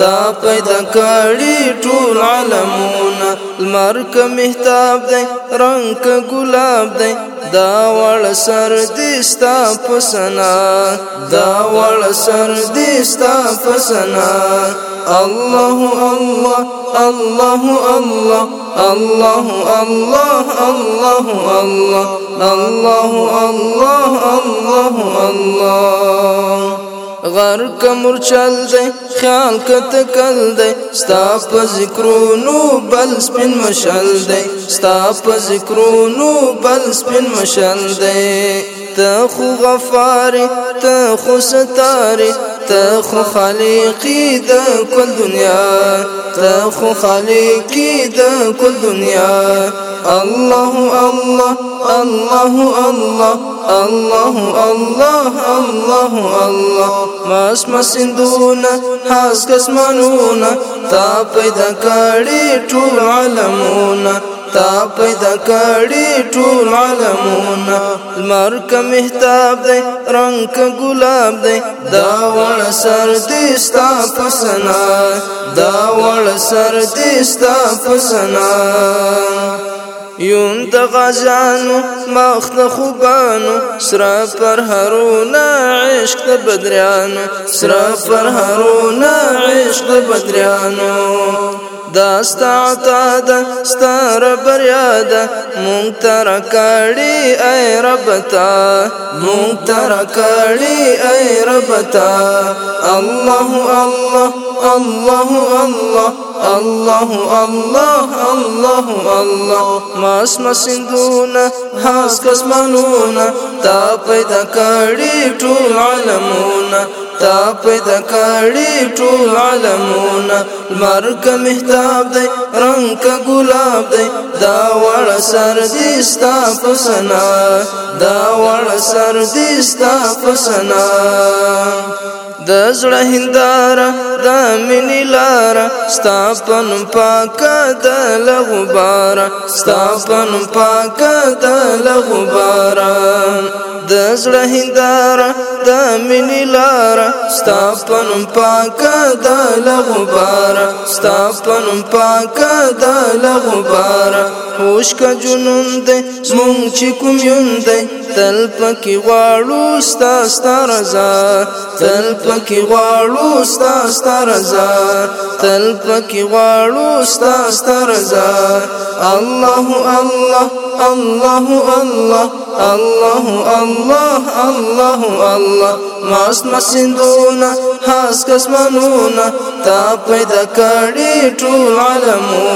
تا پیدا کړی ټول عالمونه لمر کا محتاب دی رنگ کا دی دا وړ سر دستا پسنا دا وړ سر دستا پسنا الله الله الله الله الله الله الله الله الله الله الله الله غر کمر چل دی خیال کت کل دی ستا په ذکرونو بل سپین مشل دی ستا په ذکرونو بل سپین مشل دی ته خو غفار ته خو ستار ته خو خالقی د کل دنیا ته خو خالقی د کل دنیا الله الله الله الله الله الله الله الله ماس مسندونه حاس قسمانونه تا پیدا کړی ټول عالمونه تا پیدا کړی ټول عالمونه لمر کا محتاب دی رنگ کا ګلاب دی دا وړ سر دې ستا پسنا دا وړ سر دې ستا پسنا یون د غزانو مخ د خوبانو سرا پر هرونه عشق د بدریانو سرا پر هرونه عشق د بدریانو داستا تا دا ستار بریا دا مونږ تر کړي اے رب تا مونږ تر کړي اے رب تا الله الله الله الله الله الله الله الله ماس مسندونه هاس کسمنونه تا پیدا کړی ټول عالمونه تا پیدا کړی ټول عالمونه مرګ محتاب دی رنگ کا ګلاب دی دا وړ سر دې ستا پسنا دا وړ سر دې ستا پسنا د زړه هنداره د منی لاره ستاپن پاکه د لغباره ستاپن پاکه د لغباره د زړه هنداره د منی لاره ستاپن پاکه د لغباره ستاپن پاکه د لغباره خوشک جنون دې مونږ چې کوم یون دې تل پکې غواړو ستا ستا رضا تل پکې غواړو ستا ستا رضا تل پکې غواړو ستا ستا رضا الله الله الله الله الله الله الله الله ماس مسندونه خاص قسمونه تا پیدا کړی ټول عالمونه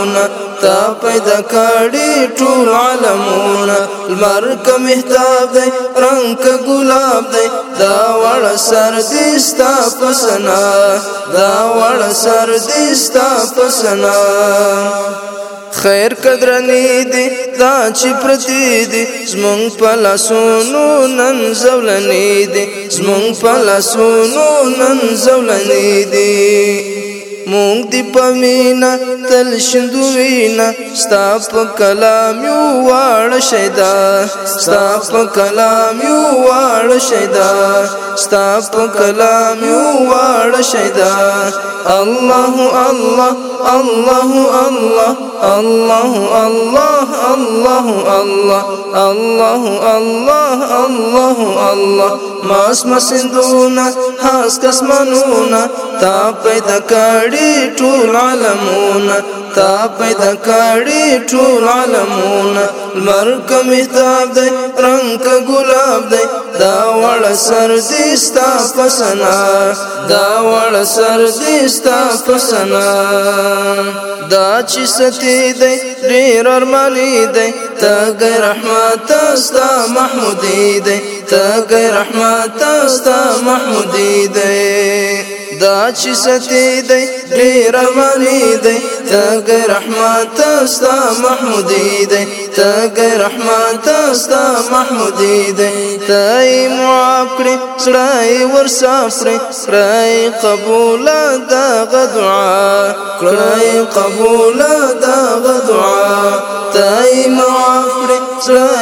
تا پیدا کړی ټول عالمونه لمر کا محتاب دی رنگ کا ګلاب دی دا وړ سر دې ستا پسنا دا وړ سر دې ستا پسنا خیر قدرنی دی دا چې پرتی دی زمونږ په لاسونو نن زولنی دی زمونږ په لاسونو نن زولنی دی مونگ دی پمینا تل شندوینا ستاپ کلام یو وار شیدا ستاپ کلام یو وار شیدا ستاپ کلام یو وار شیدا الله الله الله الله الله الله الله الله الله الله الله الله ماس مسندونا حاس کس منونا تا پیدا کړی کړی ټول عالمونه تا پیدا کړی ټول عالمونه مرګ میتاب دی رنگ ګلاب دی دا وړ سر دې ستا پسنا دا وړ سر دې ستا پسنا دا چې ستې دی ډېر ارمانی دی تا غیر رحمت استا محمودی دی تا غیر رحمت استا محمودی دی دا چې ستې دی ډېر مانی دی تاګ رحمت استا محمودی دی تاګ رحمت استا محمودی دی تای معاف کړې سړای ور سافرې سړای قبول دا غدعا کړای قبول دا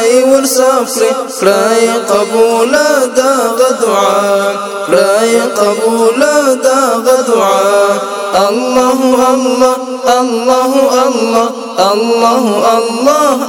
کړای ور صبر کړای قبول دا غدعا کړای قبول دا غدعا الله الله الله الله الله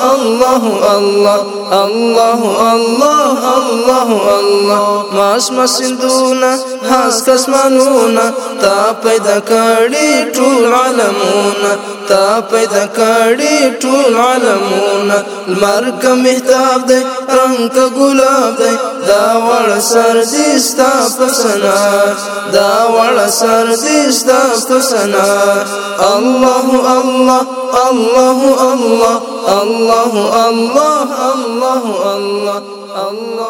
الله الله الله الله الله الله الله ما اسم سندونا هاس كسمانونا تا پیدا کړی طول عالمونه تا پیدا کړی طول عالمونه المرق محتاب دی رنگ ګلاب دی دا وړ سر دې پسنا دا وړ سر دې ستا پسنا الله الله الله الله الله الله الله الله Allah